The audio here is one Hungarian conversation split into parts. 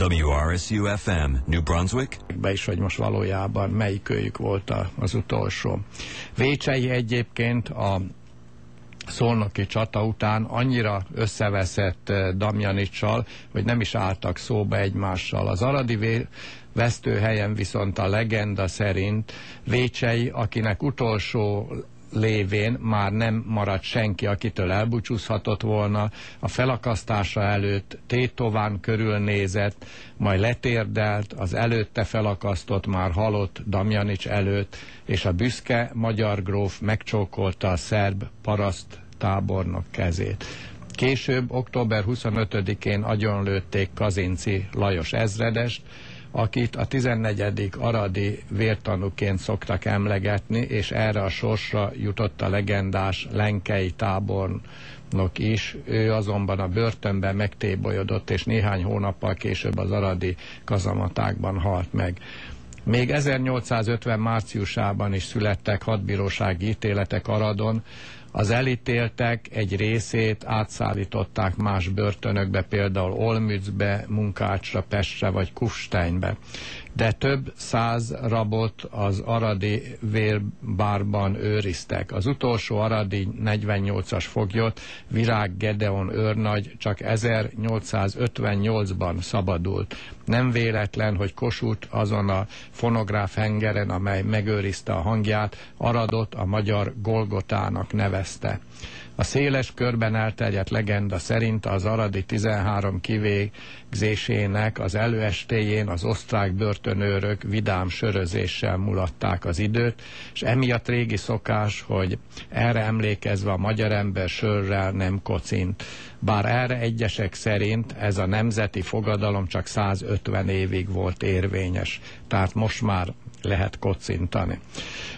WRSU FM, New Brunswick. Be is, hogy most valójában melyik őjük volt az utolsó. Vécsei egyébként a szolnoki csata után annyira összeveszett eh, Damjanicsal, hogy nem is álltak szóba egymással. Az aradi vesztőhelyen viszont a legenda szerint Vécsei, akinek utolsó lévén már nem maradt senki, akitől elbúcsúzhatott volna. A felakasztása előtt tétován körülnézett, majd letérdelt, az előtte felakasztott, már halott Damjanics előtt, és a büszke magyar gróf megcsókolta a szerb paraszt tábornok kezét. Később, október 25-én agyonlőtték Kazinci Lajos ezredest, akit a 14. aradi vértanúként szoktak emlegetni, és erre a sorsra jutott a legendás Lenkei tábornok is. Ő azonban a börtönben megtébolyodott, és néhány hónappal később az aradi kazamatákban halt meg. Még 1850 márciusában is születtek hadbírósági ítéletek Aradon, az elítéltek egy részét átszállították más börtönökbe, például Olmützbe, Munkácsra, Pestre vagy Kufsteinbe de több száz rabot az aradi vérbárban őriztek. Az utolsó aradi 48-as foglyot Virág Gedeon őrnagy csak 1858-ban szabadult. Nem véletlen, hogy Kossuth azon a fonográf hengeren, amely megőrizte a hangját, Aradot a magyar Golgotának nevezte. A széles körben elterjedt legenda szerint az aradi 13 kivégzésének az előestéjén az osztrák börtönőrök vidám sörözéssel mulatták az időt, és emiatt régi szokás, hogy erre emlékezve a magyar ember sörrel nem kocint. Bár erre egyesek szerint ez a nemzeti fogadalom csak 150 évig volt érvényes, tehát most már lehet kocintani.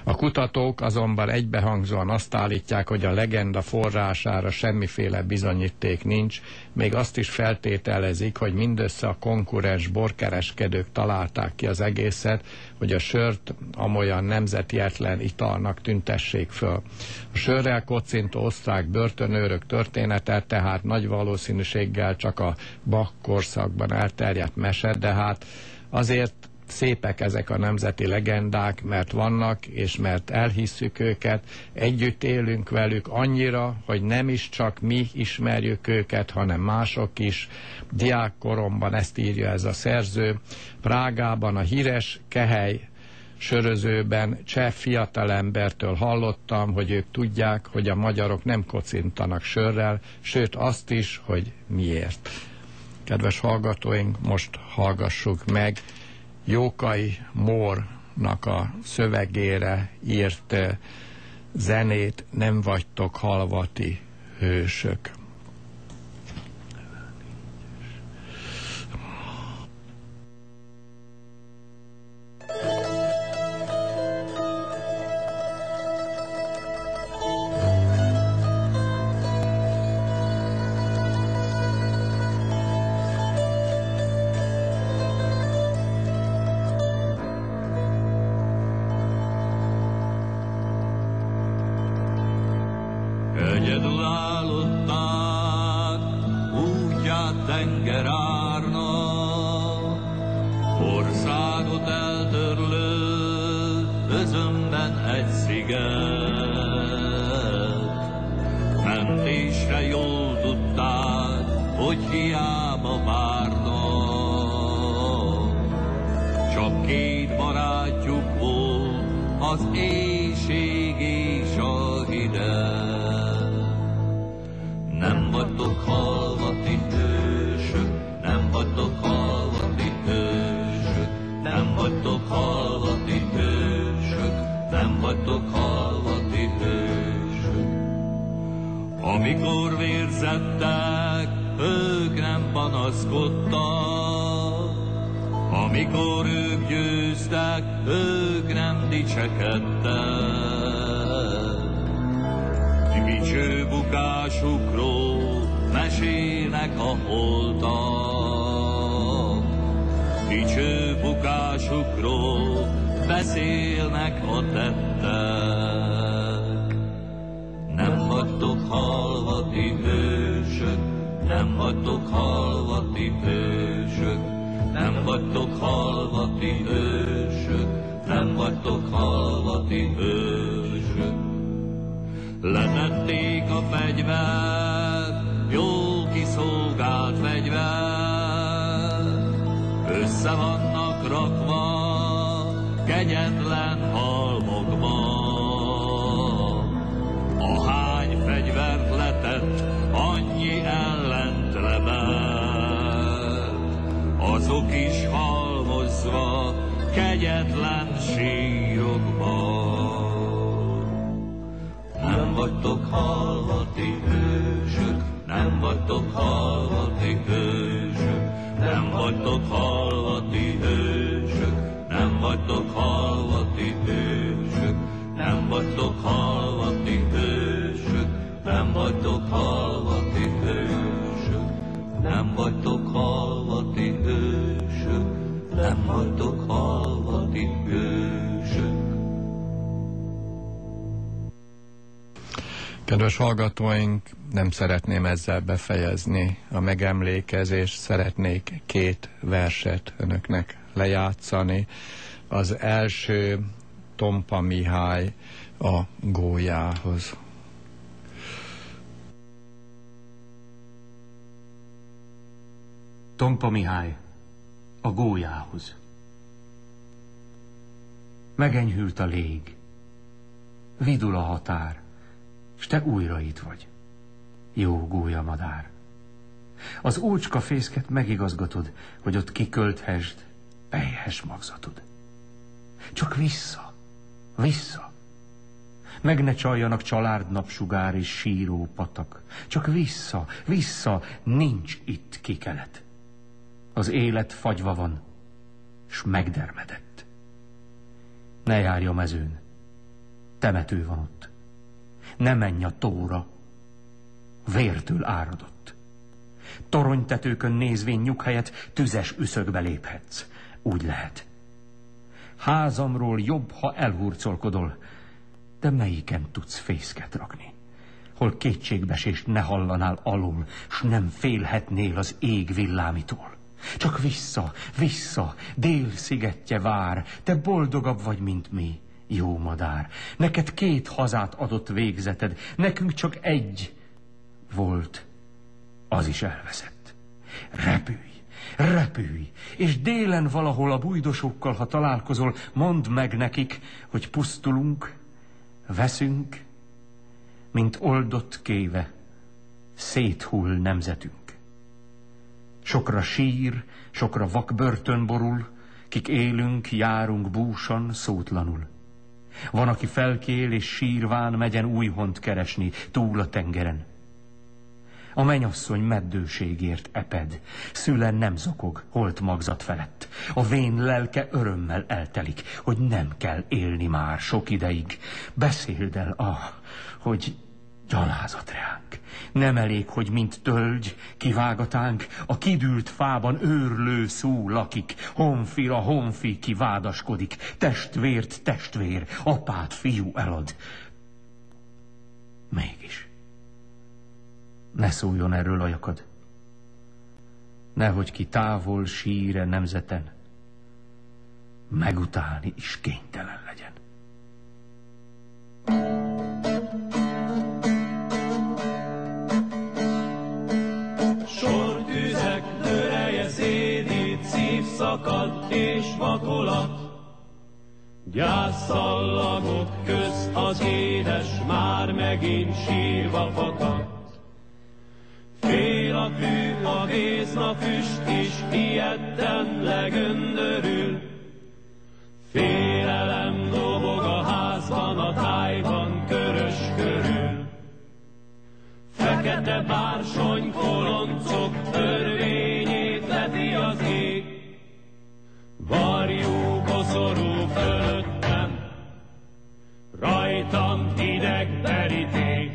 A kutatók azonban egybehangzóan azt állítják, hogy a legenda forrására semmiféle bizonyíték nincs, még azt is feltételezik, hogy mindössze a konkurens borkereskedők találták ki az egészet, hogy a sört amolyan nemzetietlen italnak tüntessék föl. A sörrel kocintó osztrák börtönőrök története tehát nagy valószínűséggel csak a Bach korszakban elterjedt mese, de hát azért szépek ezek a nemzeti legendák, mert vannak, és mert elhisszük őket, együtt élünk velük annyira, hogy nem is csak mi ismerjük őket, hanem mások is. Diákkoromban ezt írja ez a szerző. Prágában a híres Kehely sörözőben cseh fiatalembertől hallottam, hogy ők tudják, hogy a magyarok nem kocintanak sörrel, sőt azt is, hogy miért. Kedves hallgatóink, most hallgassuk meg Jókai Mórnak a szövegére írt eh, zenét nem vagytok halvati hősök. izzadták, ők nem panaszkodtak. Amikor ők győztek, ők nem dicsekedtek. Dicső bukásukról mesének a holtak. Dicső bukásukról beszélnek a tettek. vagytok halva ti hősök, nem vagytok halvati ti nem vagytok halvati ti hősök. Letették a fegyvert, kegyetlen sírokban. Nem vagytok halvati hősök, nem vagytok halvati hősök, nem vagytok halvati hősök, nem vagytok halvati hősök, nem vagytok halvati Kedves hallgatóink, nem szeretném ezzel befejezni a megemlékezést, szeretnék két verset önöknek lejátszani. Az első Tompa Mihály a gólyához. Tompa Mihály a gólyához. Megenyhült a lég, vidul a határ, s te újra itt vagy. Jó gólya madár. Az ócska fészket megigazgatod, hogy ott kikölthesd pejhes magzatod. Csak vissza, vissza. Meg ne csaljanak család napsugár és síró patak. Csak vissza, vissza, nincs itt kikelet. Az élet fagyva van, s megdermedett. Ne járj a mezőn, temető van ott. Ne menj a tóra, vértől áradott. Toronytetőkön nézvén nyughelyet tüzes üszögbe léphetsz. Úgy lehet. Házamról jobb, ha elhurcolkodol, de melyiken tudsz fészket rakni? Hol kétségbesést ne hallanál alul, s nem félhetnél az ég villámitól. Csak vissza, vissza, dél szigetje vár, te boldogabb vagy, mint mi, jó madár. Neked két hazát adott végzeted, nekünk csak egy volt, az is elveszett. Repülj, repülj, és délen valahol a bújdosokkal, ha találkozol, mondd meg nekik, hogy pusztulunk, veszünk, mint oldott kéve, széthull nemzetünk. Sokra sír, sokra vakbörtön borul, kik élünk, járunk búsan, szótlanul. Van, aki felkél és sírván megyen új hont keresni túl a tengeren. A menyasszony meddőségért eped, szülen nem zokog, holt magzat felett. A vén lelke örömmel eltelik, hogy nem kell élni már sok ideig. Beszéld el, ah, hogy gyalázat reánk. Nem elég, hogy mint tölgy kivágatánk, a kidült fában őrlő szó lakik, honfira honfi kivádaskodik, testvért testvér, apát fiú elad. Mégis. Ne szóljon erről a jakad. Nehogy ki távol síre nemzeten, megutálni is kénytelen legyen. Sortüzek vakolat, Gyászszallagok köz az édes már megint sírva fakad. Fél a fű, a vézna füst is ilyetten legöndörül. Félelem dobog a házban, a tájban körös körül. Fekete bársony koloncok örvényét Varjú koszorú fölöttem, rajtam ideg teríték.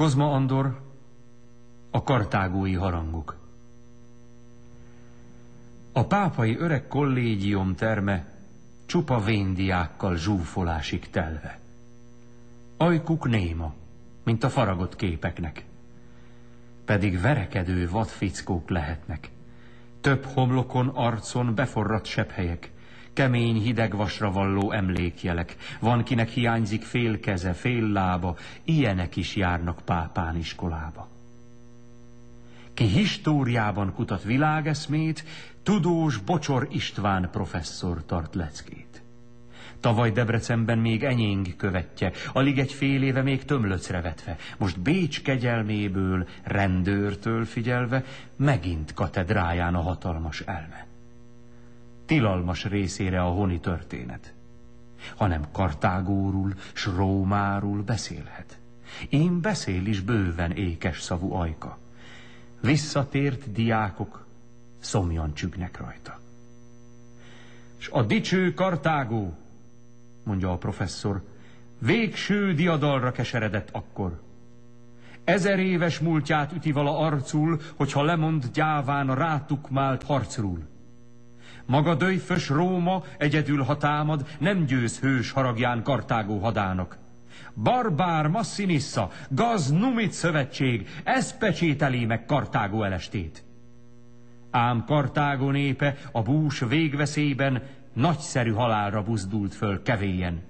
Kozma Andor, a kartágói harangok. A pápai öreg kollégium terme csupa véndiákkal zsúfolásig telve. Ajkuk néma, mint a faragott képeknek. Pedig verekedő vadfickók lehetnek. Több homlokon, arcon beforradt sepphelyek, kemény hideg valló emlékjelek. Van, kinek hiányzik fél keze, fél lába, ilyenek is járnak pápán iskolába. Ki históriában kutat világeszmét, tudós Bocsor István professzor tart leckét. Tavaly Debrecenben még enyéng követje, alig egy fél éve még tömlöcre vetve, most Bécs kegyelméből, rendőrtől figyelve, megint katedráján a hatalmas elme. Tilalmas részére a honi történet, hanem Kartágórul, s Rómáról beszélhet. Én beszél is bőven ékes szavú ajka. Visszatért diákok szomjan csügnek rajta. S a dicső Kartágó, mondja a professzor, végső diadalra keseredett akkor. Ezer éves múltját üti vala arcul, hogyha lemond gyáván a rátukmált harcról. Maga döjfös Róma egyedül, ha támad, nem győz hős haragján Kartágó hadának. Barbár Massinissa, gaz numit szövetség, ez pecsételi meg Kartágó elestét. Ám Kartágó népe a bús végveszélyben nagyszerű halálra buzdult föl kevélyen.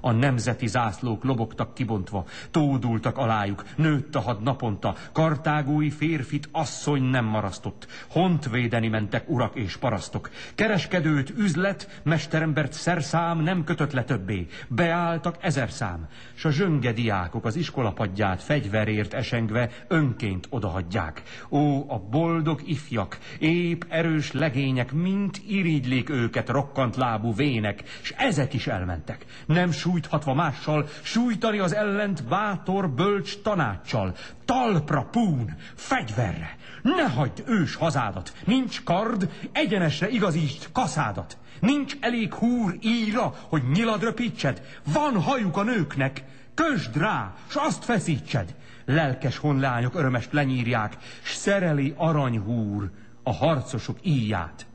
A nemzeti zászlók lobogtak kibontva, tódultak alájuk, nőtt a had naponta, kartágói férfit asszony nem marasztott, hontvédeni mentek urak és parasztok, kereskedőt, üzlet, mesterembert szerszám nem kötött le többé, beálltak ezer szám, s a zsönge diákok az iskolapadját fegyverért esengve önként odahagyják. Ó, a boldog ifjak, épp erős legények, mint irigylik őket rokkant lábú vének, s ezek is elmentek. Nem sújthatva mással, sújtani az ellent bátor, bölcs tanácssal. Talpra, pún, fegyverre! Ne hagyd ős hazádat! Nincs kard, egyenesre igazítsd kaszádat! Nincs elég húr íra, hogy nyilad röpítsed? Van hajuk a nőknek! Kösd rá, s azt feszítsed! Lelkes honlányok örömest lenyírják, s szereli aranyhúr a harcosok íját.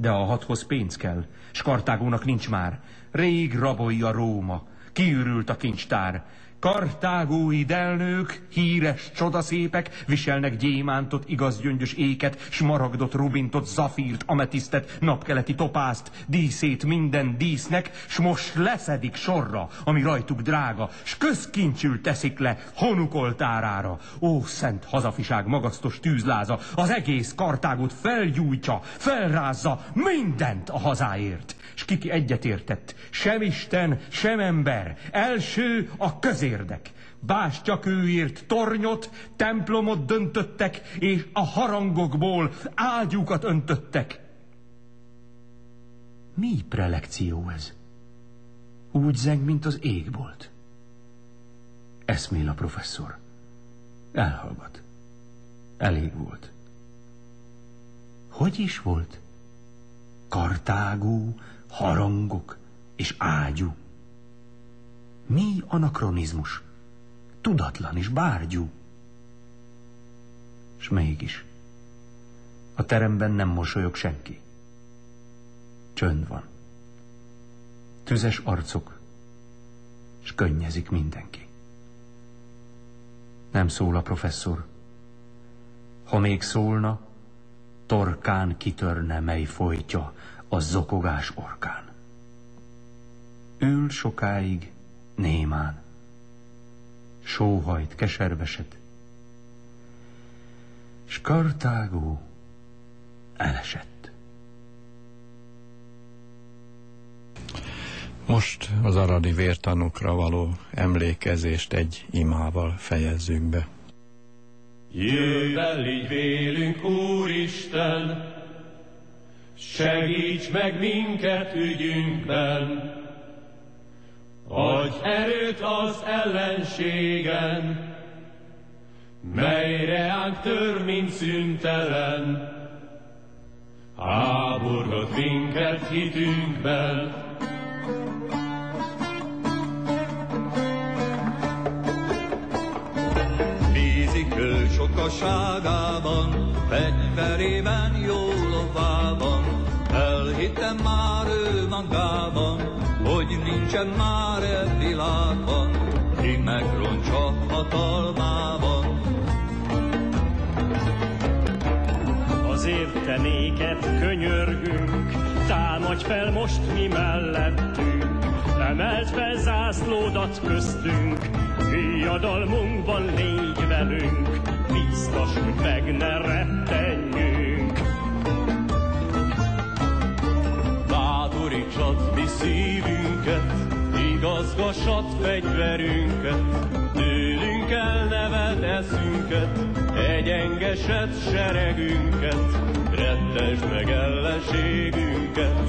De a hadhoz pénz kell, s Kartágónak nincs már. Rég rabolja Róma, kiürült a kincstár. Kartágói delnők, híres csodaszépek, viselnek gyémántot, igaz gyöngyös éket, smaragdot, rubintot, zafírt, ametisztet, napkeleti topázt, díszét minden dísznek, s most leszedik sorra, ami rajtuk drága, s közkincsül teszik le honuk oltárára. Ó, szent hazafiság magasztos tűzláza, az egész Kartágot felgyújtja, felrázza mindent a hazáért. S kiki egyetértett, sem Isten, sem ember, első a közérdek. Bástyakőért tornyot, templomot döntöttek, és a harangokból ágyúkat öntöttek. Mi prelekció ez? Úgy zeng, mint az égbolt. Eszmél a professzor. Elhallgat. Elég volt. Hogy is volt? Kartágó, harangok és ágyú. Mi anakronizmus? Tudatlan és bárgyú. S mégis. A teremben nem mosolyog senki. Csönd van. Tüzes arcok, s könnyezik mindenki. Nem szól a professzor. Ha még szólna, torkán kitörne, mely folytja a zokogás orkán. Ül sokáig némán, sóhajt, keserveset. S Kartágó elesett. Most az aradi vértanukra való emlékezést egy imával fejezzük be. Jöjj el így vélünk, Úristen, segíts meg minket ügyünkben, Adj erőt az ellenségen, melyre ánk tör, mint szüntelen. Háborgat minket hitünkben, sokaságában, fegyverében, jó lovában, elhittem már ő magában, hogy nincsen már e világban, ki megroncsa hatalmában. Azért te néked könyörgünk, támadj fel most mi mellettünk, emelt fel zászlódat köztünk, Viadalmunkban légy velünk, biztos, hogy meg ne rettenjünk. Bátorítsad mi szívünket, igazgassad fegyverünket, tőlünk elneved eszünket, egyengesed seregünket, rettesd meg ellenségünket.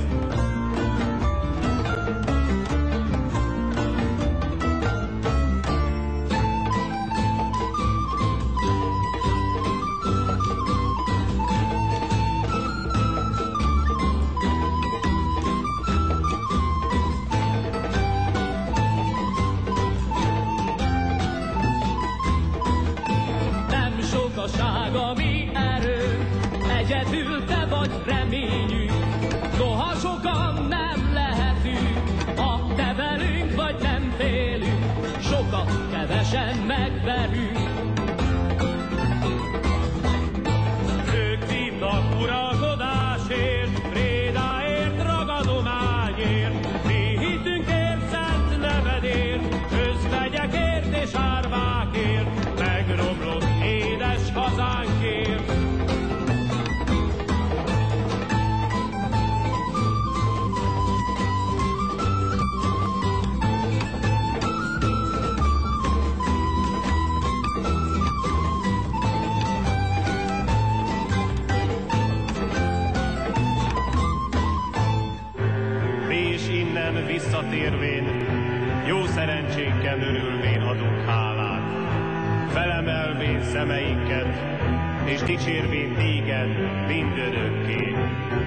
Dicsérvén téged mindörökké.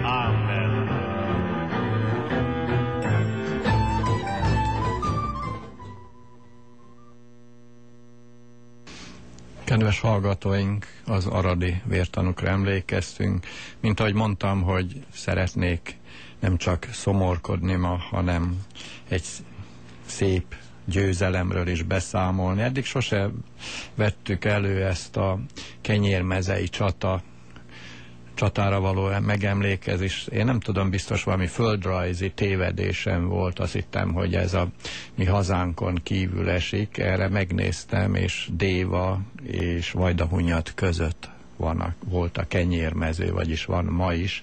Amen. Kedves hallgatóink, az aradi vértanukra emlékeztünk. Mint ahogy mondtam, hogy szeretnék nem csak szomorkodni ma, hanem egy szép győzelemről is beszámolni. Eddig sose vettük elő ezt a kenyérmezei csata csatára való megemlékezés. Én nem tudom, biztos valami földrajzi tévedésem volt, azt hittem, hogy ez a mi hazánkon kívül esik. Erre megnéztem, és Déva és Vajdahunyat között van volt a kenyérmező, vagyis van ma is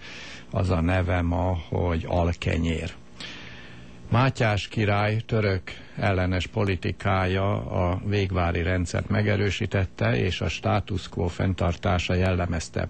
az a neve ma, hogy Alkenyér. Mátyás király török ellenes politikája a végvári rendszert megerősítette, és a status quo fenntartása jellemezte.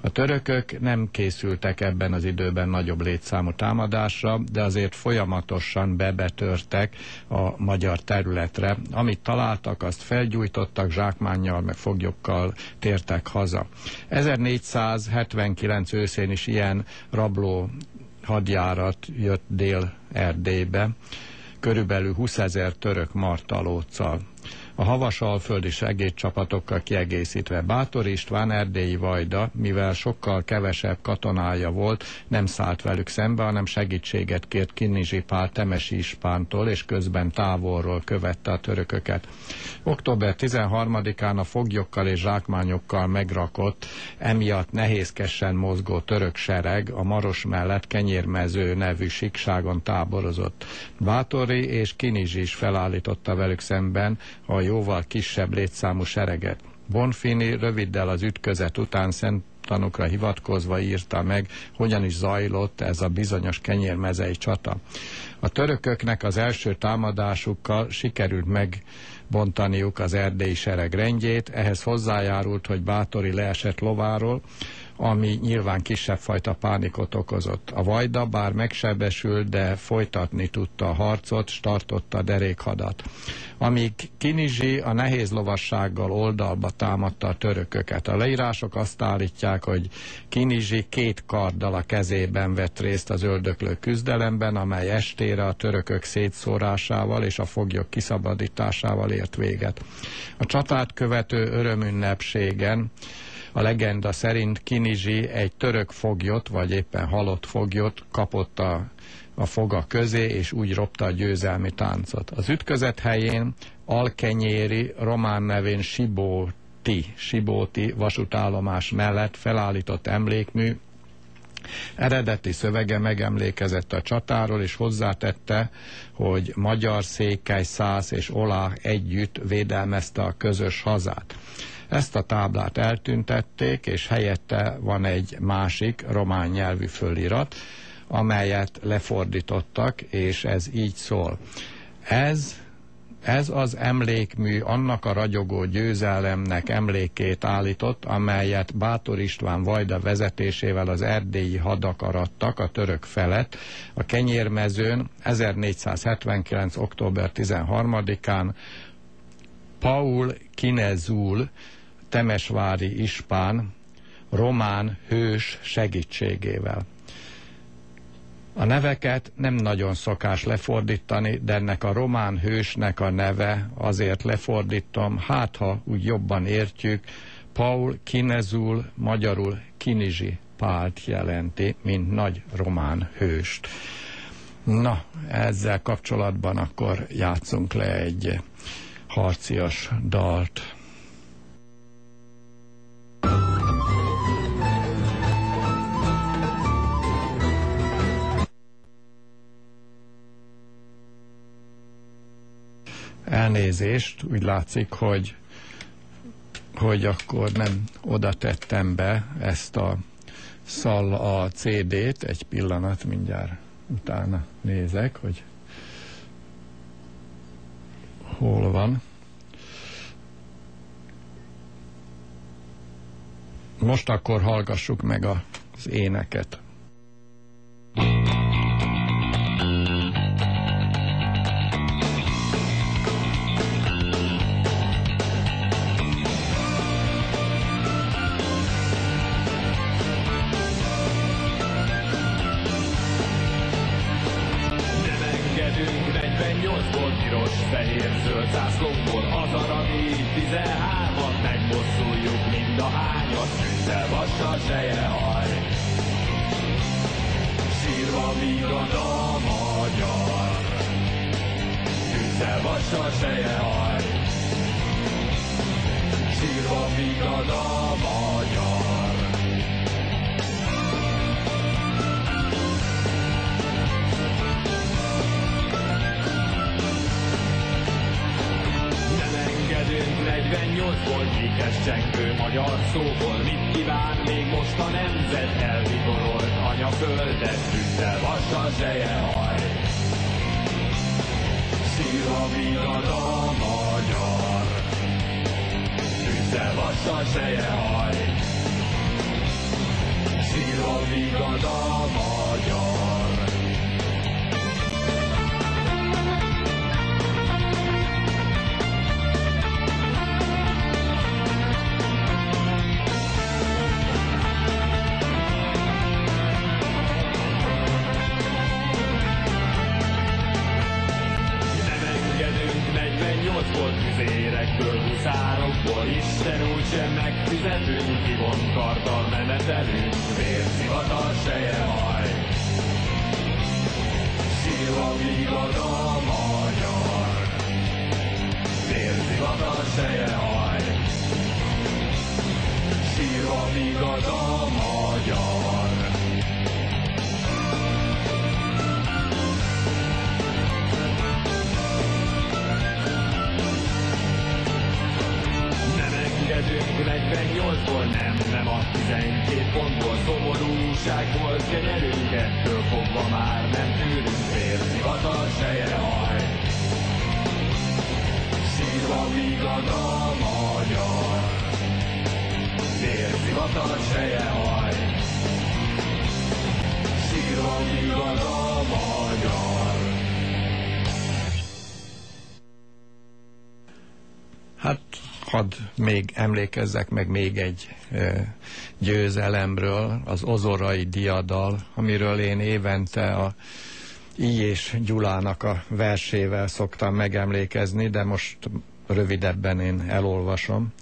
A törökök nem készültek ebben az időben nagyobb létszámú támadásra, de azért folyamatosan bebetörtek a magyar területre. Amit találtak, azt felgyújtottak, zsákmánnyal, meg foglyokkal tértek haza. 1479 őszén is ilyen rabló hadjárat jött Dél-Erdélybe, körülbelül 20 ezer török martalóccal a havasalföldi segédcsapatokkal kiegészítve. Bátor István erdélyi vajda, mivel sokkal kevesebb katonája volt, nem szállt velük szembe, hanem segítséget kért Kinizsi Pál Temesi Ispántól, és közben távolról követte a törököket. Október 13-án a foglyokkal és zsákmányokkal megrakott, emiatt nehézkesen mozgó török sereg a Maros mellett Kenyérmező nevű sikságon táborozott. Bátori és Kinizsi is felállította velük szemben a jóval kisebb létszámú sereget. Bonfini röviddel az ütközet után szent tanukra hivatkozva írta meg, hogyan is zajlott ez a bizonyos kenyérmezei csata. A törököknek az első támadásukkal sikerült megbontaniuk az erdélyi sereg rendjét, ehhez hozzájárult, hogy Bátori leesett lováról, ami nyilván kisebb fajta pánikot okozott. A Vajda bár megsebesült, de folytatni tudta a harcot, startotta a derékhadat. Amíg Kinizsi a nehéz lovassággal oldalba támadta a törököket. A leírások azt állítják, hogy Kinizsi két karddal a kezében vett részt az öldöklő küzdelemben, amely estére a törökök szétszórásával és a foglyok kiszabadításával ért véget. A csatát követő örömünnepségen a legenda szerint Kinizsi egy török foglyot, vagy éppen halott foglyot kapott a, a foga közé, és úgy ropta a győzelmi táncot. Az ütközet helyén Alkenyéri, román nevén Sibóti, Sibóti vasútállomás mellett felállított emlékmű Eredeti szövege megemlékezett a csatáról, és hozzátette, hogy magyar, székely, szász és olá együtt védelmezte a közös hazát. Ezt a táblát eltüntették, és helyette van egy másik román nyelvű fölirat, amelyet lefordítottak, és ez így szól. Ez ez az emlékmű annak a ragyogó győzelemnek emlékét állított, amelyet Bátor István Vajda vezetésével az erdélyi hadak arattak a török felett a Kenyérmezőn 1479. október 13-án Paul Kinezul temesvári ispán román hős segítségével. A neveket nem nagyon szokás lefordítani, de ennek a román hősnek a neve azért lefordítom, hát ha úgy jobban értjük, Paul Kinezul, magyarul Kinizsi Pált jelenti, mint nagy román hőst. Na, ezzel kapcsolatban akkor játszunk le egy harcias dalt. Elnézést, úgy látszik, hogy, hogy akkor nem oda tettem be ezt a szal a CD-t, egy pillanat mindjárt utána nézek, hogy hol van. Most akkor hallgassuk meg az éneket. thank vezérekből, huszárokból Isten úgysem megfizetünk, kivont karddal menetelünk Vérszivatar seje haj Sírva vígad a magyar Vérszivatar seje haj Sírva vígad a magyar 48-ból nem, nem a 12 pontból. Szomorúság volt kenyerünk, ettől fogva már nem tűrünk Vérzivatar seje haj Szírva vigad a magyar. Vérzivatar seje haj Szírva vigad a hadd még emlékezzek meg még egy győzelemről, az ozorai diadal, amiről én évente a I. és Gyulának a versével szoktam megemlékezni, de most rövidebben én elolvasom.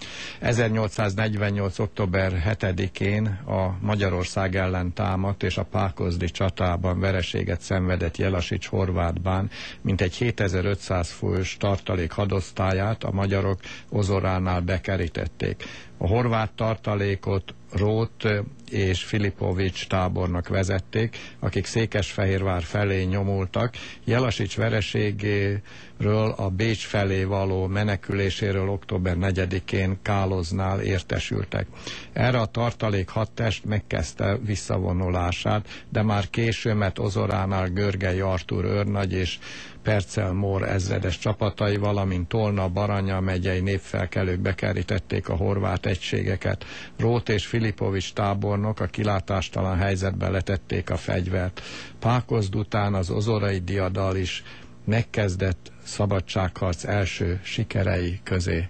1848. október 7-én a Magyarország ellen támadt és a Pákozdi csatában vereséget szenvedett Jelasics Horvátbán, mint egy 7500 fős tartalék hadosztályát a magyarok Ozoránál bekerítették. A horvát tartalékot Rót és Filipovics tábornak vezették, akik Székesfehérvár felé nyomultak. Jelasics vereségéről a Bécs felé való meneküléséről október 4-én Káloznál értesültek. Erre a tartalék hadtest megkezdte visszavonulását, de már később, mert Ozoránál Görgei Artur őrnagy és Percel Mór ezredes csapatai, valamint Tolna, Baranya megyei népfelkelők bekerítették a horvát egységeket. Rót és Filipovics tábornok a kilátástalan helyzetbe letették a fegyvert. Pákozd után az ozorai diadal is megkezdett szabadságharc első sikerei közé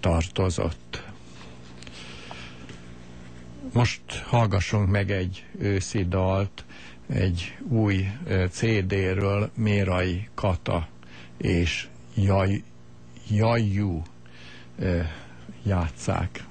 tartozott. Most hallgassunk meg egy őszi dalt, egy új CD-ről Mérai Kata és Jaj, Jajjú játszák.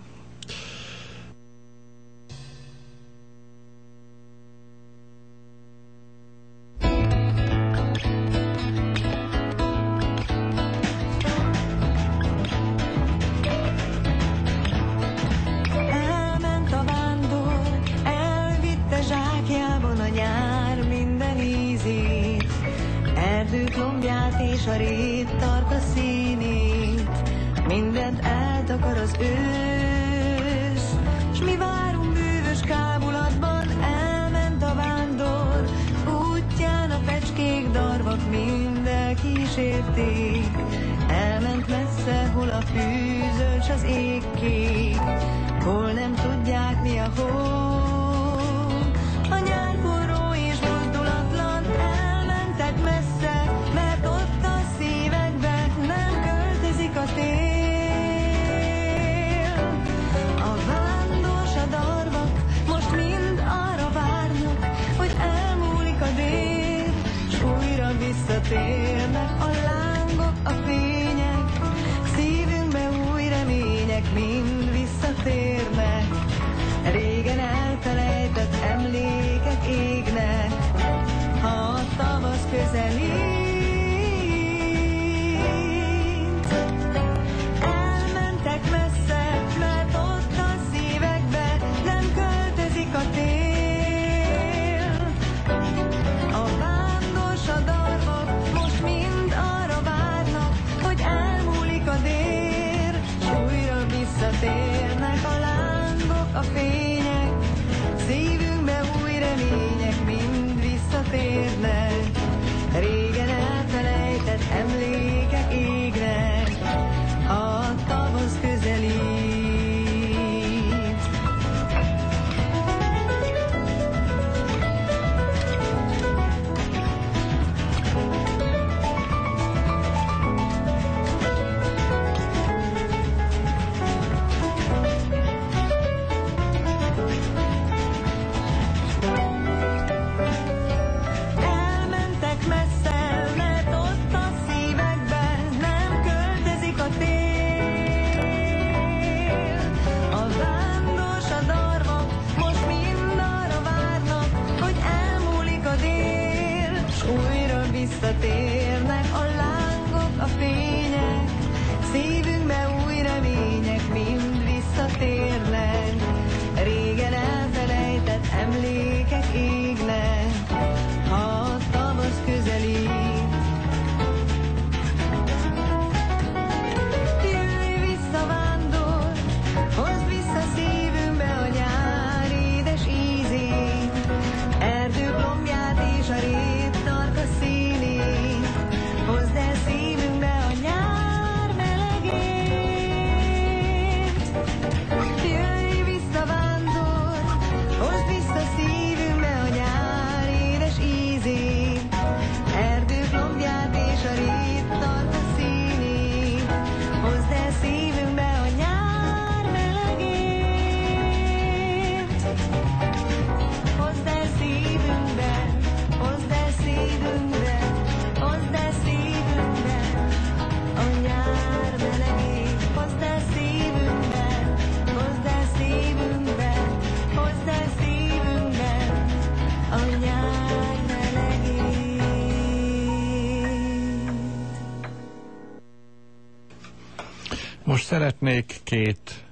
Szeretnék két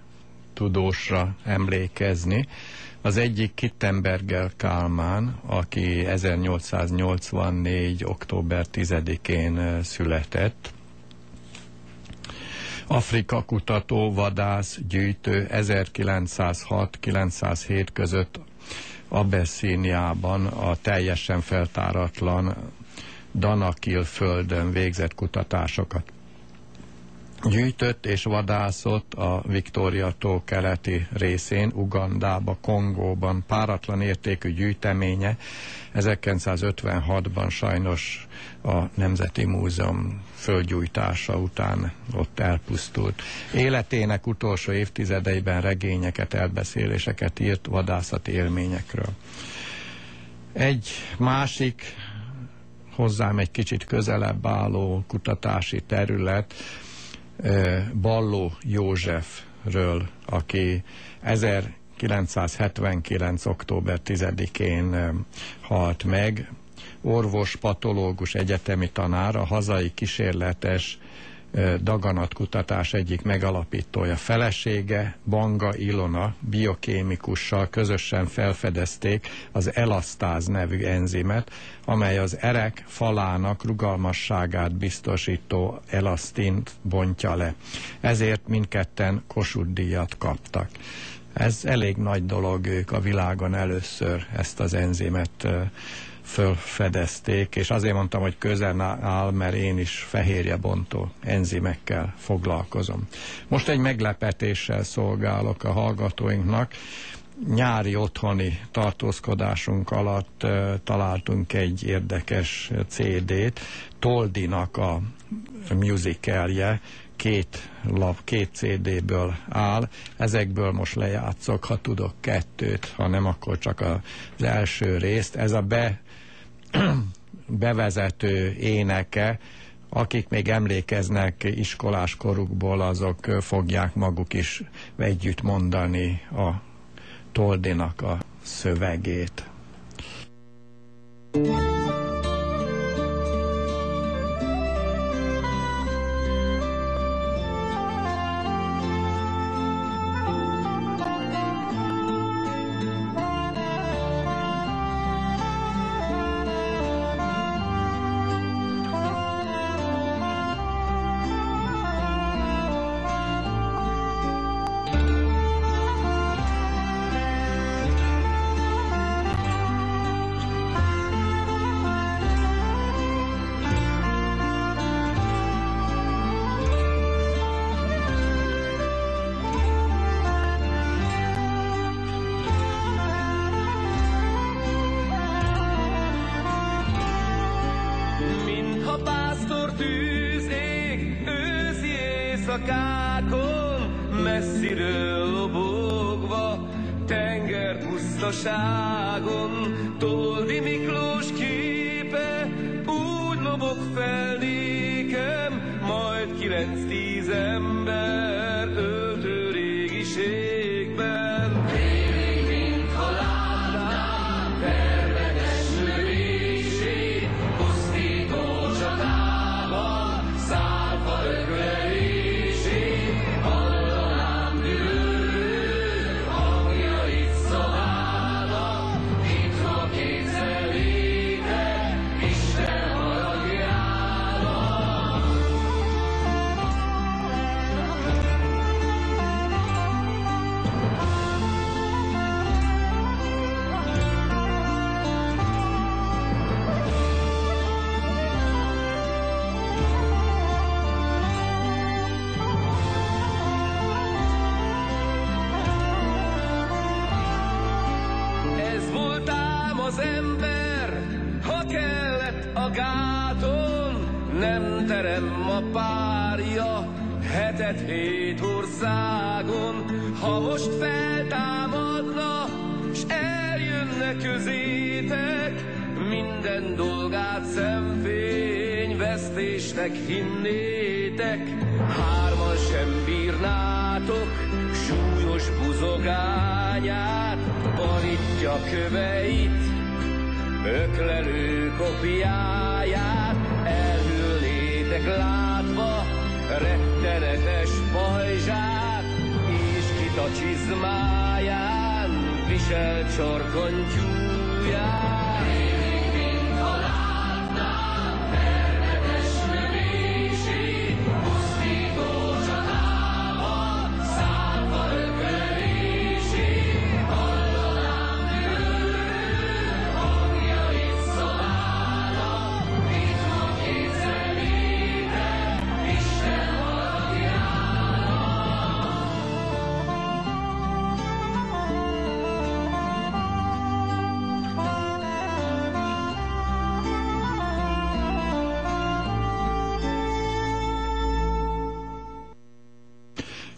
tudósra emlékezni. Az egyik Kittenberger Kálmán, aki 1884. október 10-én született. Afrika kutató, vadász, gyűjtő 1906-907 között Abeszíniában a teljesen feltáratlan Danakil földön végzett kutatásokat gyűjtött és vadászott a Victoria tó keleti részén, Ugandába, Kongóban páratlan értékű gyűjteménye. 1956-ban sajnos a Nemzeti Múzeum földgyújtása után ott elpusztult. Életének utolsó évtizedeiben regényeket, elbeszéléseket írt vadászati élményekről. Egy másik hozzám egy kicsit közelebb álló kutatási terület, Balló Józsefről, aki 1979. október 10-én halt meg, orvos, patológus, egyetemi tanár, a hazai kísérletes daganatkutatás egyik megalapítója. Felesége, Banga Ilona, biokémikussal közösen felfedezték az elasztáz nevű enzimet, amely az erek falának rugalmasságát biztosító elasztint bontja le. Ezért mindketten Kossuth díjat kaptak. Ez elég nagy dolog, ők a világon először ezt az enzimet fölfedezték, és azért mondtam, hogy közel áll, mert én is fehérje bontó enzimekkel foglalkozom. Most egy meglepetéssel szolgálok a hallgatóinknak. Nyári otthoni tartózkodásunk alatt találtunk egy érdekes CD-t, Toldinak a musicalje, két lap, két CD-ből áll, ezekből most lejátszok, ha tudok kettőt, ha nem, akkor csak az első részt. Ez a be bevezető éneke, akik még emlékeznek iskolás korukból, azok fogják maguk is együtt mondani a Toldinak a szövegét. Thank. side. ember, ha kellett a gáton, nem terem a párja, hetet hét országon, ha most feltámadna, s eljönne közétek, minden dolgát szemfény, vesztésnek hinnétek, hárman sem bírnátok, súlyos buzogányát, borítja köveit, öklelő kopiáját. Elhűlnétek látva rettenetes pajzsát, és kit a csizmáján visel csorkontyúját.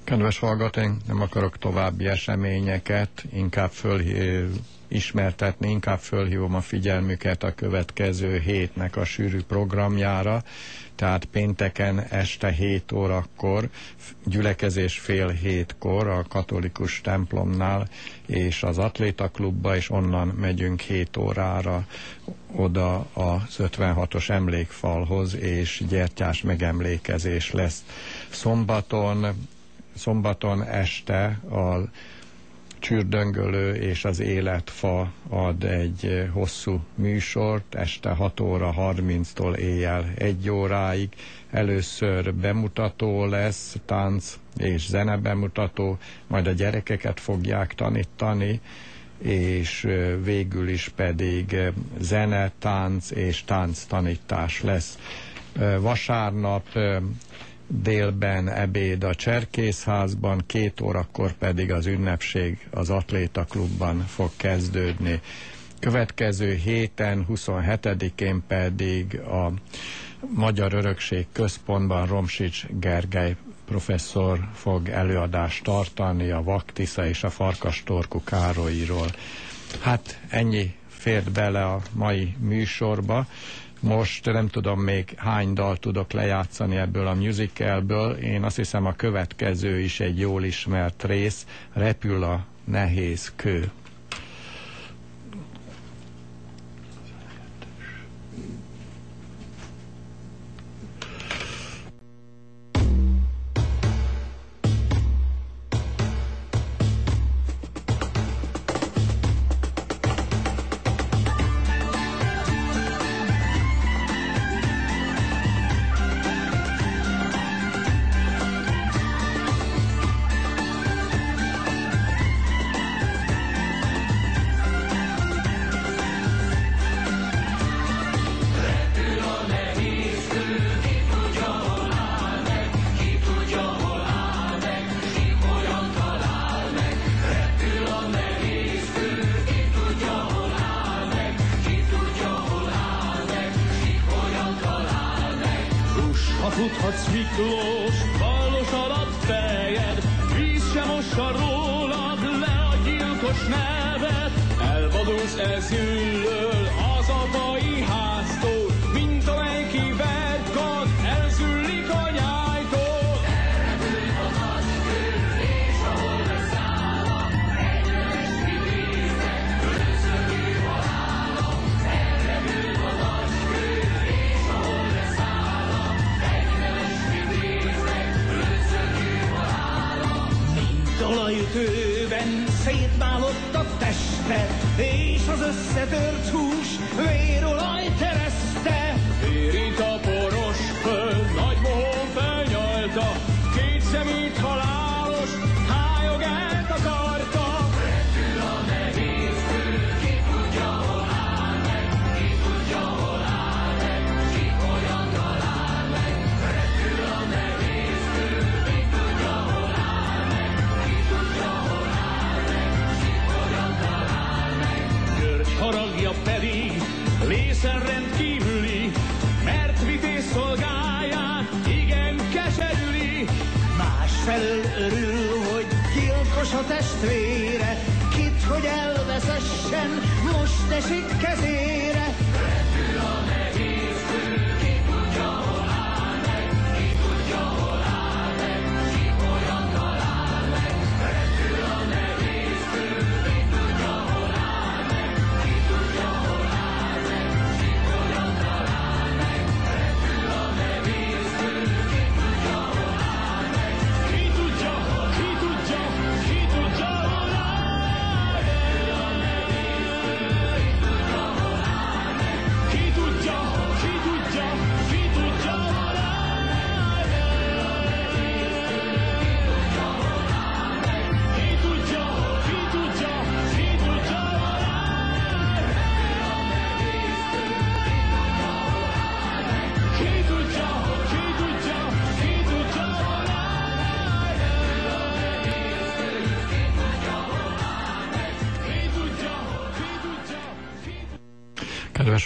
Kedves hallgatóink, nem akarok további eseményeket, inkább föl, ismertetni, inkább fölhívom a figyelmüket a következő hétnek a sűrű programjára, tehát pénteken este 7 órakor, gyülekezés fél hétkor a katolikus templomnál és az atlétaklubba, és onnan megyünk 7 órára oda az 56-os emlékfalhoz, és gyertyás megemlékezés lesz. Szombaton szombaton este a csürdöngölő és az életfa ad egy hosszú műsort, este 6 óra 30-tól éjjel 1 óráig. Először bemutató lesz, tánc és zene bemutató, majd a gyerekeket fogják tanítani, és végül is pedig zene, tánc és tánc tanítás lesz. Vasárnap délben ebéd a Cserkészházban, két órakor pedig az ünnepség az Atléta Klubban fog kezdődni. Következő héten, 27-én pedig a Magyar Örökség Központban Romsics Gergely professzor fog előadást tartani a Vaktisza és a Farkastorku Károlyról. Hát ennyi fért bele a mai műsorba. Most nem tudom még hány dal tudok lejátszani ebből a musicalből. Én azt hiszem a következő is egy jól ismert rész. Repül a nehéz kő.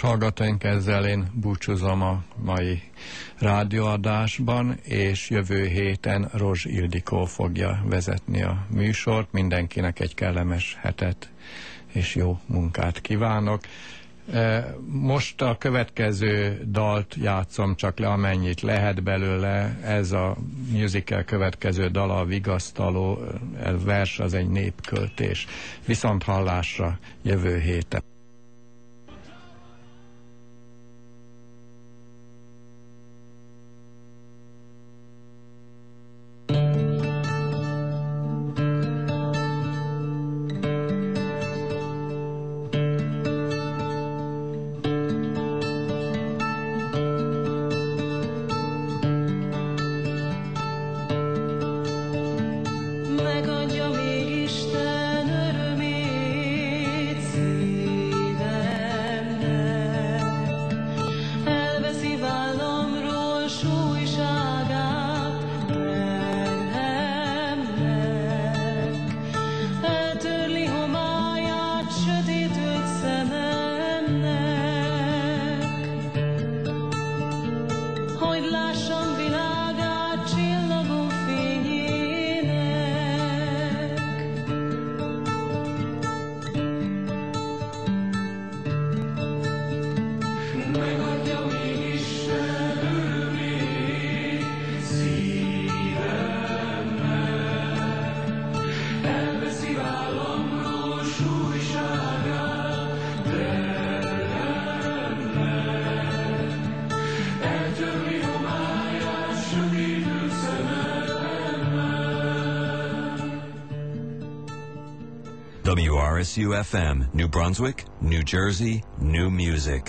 Kedves hallgatóink, ezzel én búcsúzom a mai rádióadásban, és jövő héten Rozs Ildikó fogja vezetni a műsort. Mindenkinek egy kellemes hetet és jó munkát kívánok. E, most a következő dalt játszom csak le, amennyit lehet belőle. Ez a musical következő dala, a vigasztaló e, vers, az egy népköltés. Viszont hallásra jövő héten. WRSU FM, New Brunswick, New Jersey, new music.